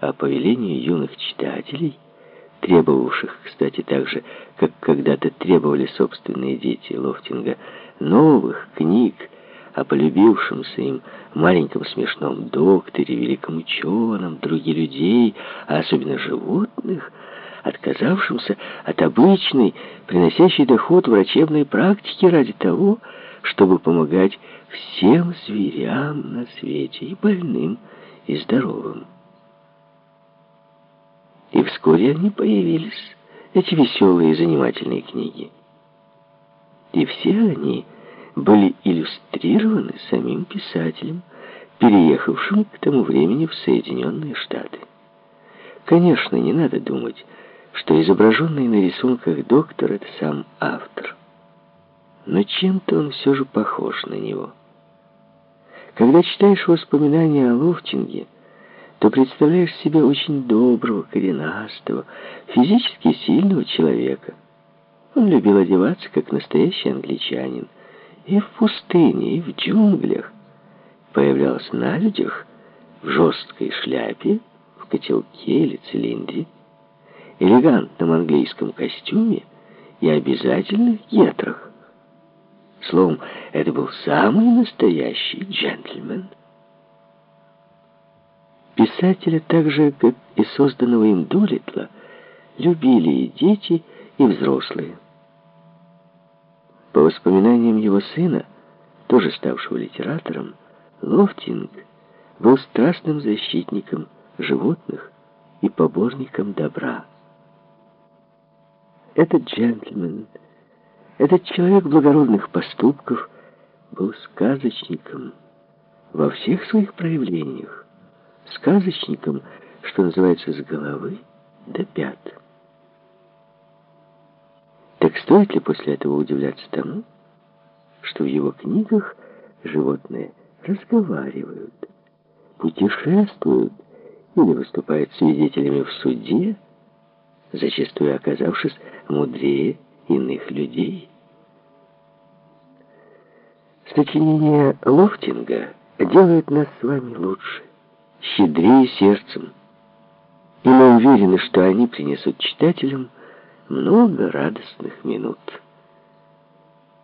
а по велению юных читателей, требовавших, кстати, так же, как когда-то требовали собственные дети Лофтинга, новых книг о полюбившемся им маленьком смешном докторе, великом ученом, друге людей, а особенно животных, отказавшимся от обычной, приносящей доход врачебной практики ради того, чтобы помогать всем зверям на свете, и больным, и здоровым. И вскоре они появились, эти веселые и занимательные книги. И все они были иллюстрированы самим писателем, переехавшим к тому времени в Соединенные Штаты. Конечно, не надо думать, что изображенный на рисунках доктор — это сам автор. Но чем-то он все же похож на него. Когда читаешь воспоминания о Лофтинге, то представляешь себе очень доброго, коренастого, физически сильного человека. Он любил одеваться, как настоящий англичанин, и в пустыне, и в джунглях. Появлялся на людях в жесткой шляпе, в котелке или цилиндре, элегантном английском костюме и обязательных гетрах. Словом, это был самый настоящий джентльмен. Писателя, так же, как и созданного им Дулитла, любили и дети, и взрослые. По воспоминаниям его сына, тоже ставшего литератором, Лофтинг был страстным защитником животных и поборником добра. Этот джентльмен, этот человек благородных поступков был сказочником во всех своих проявлениях сказочником, что называется, с головы до пят. Так стоит ли после этого удивляться тому, что в его книгах животные разговаривают, путешествуют или выступают свидетелями в суде, зачастую оказавшись мудрее иных людей? Сочинения Лофтинга делают нас с вами лучше щедрее сердцем. И мы уверены, что они принесут читателям много радостных минут.